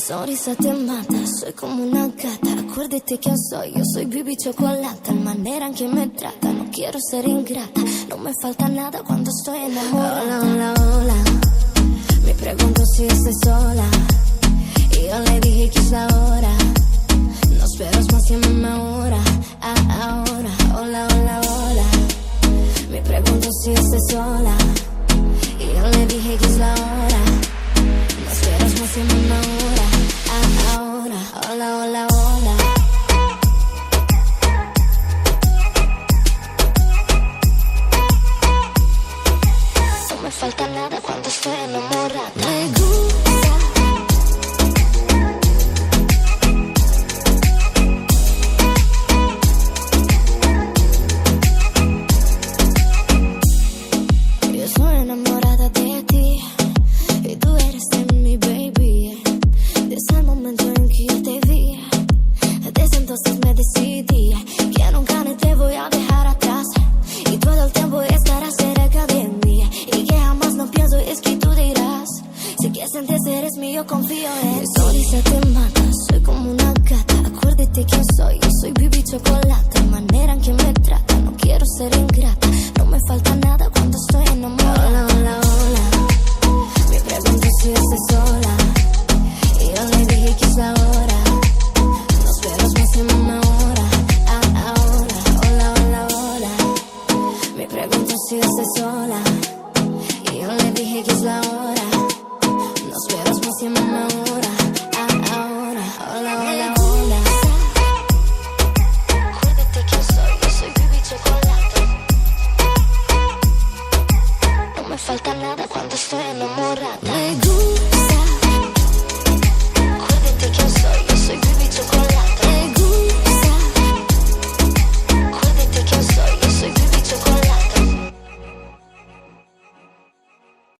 sonrisa te mata, soy como una gata. Acuérdate quién soy, yo soy Bibi Chocolata. La manera en que me trata, no quiero ser ingrata. No me falta nada cuando estoy enamorada. Hola, hola, hola. Me pregunto si estoy sola. Y yo le dije que es la hora. No esperas más, llámame ahora. Ah, ahora, hola, hola, hola. Me pregunto si estoy sola. Hola, hola, hola. No me falta nada cuando estoy enamorada. Eres mío confío en ti. Sonrisa te mata, soy como una gata. Acuérdate quién soy, yo soy Bibi Chocolate. La manera en que me trata, no quiero ser ingrata. No me falta nada cuando estoy enamorada. Hola, hola, hola. Me pregunto si estoy sola. Y yo le dije que es la hora. No esperas más en una hora. Ah, ahora, hola, hola, hola. Me pregunto si estoy sola. Y yo le dije que es la hora.